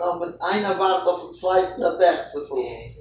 noch mit einer Wart auf den zweiten Adech zu fuhren.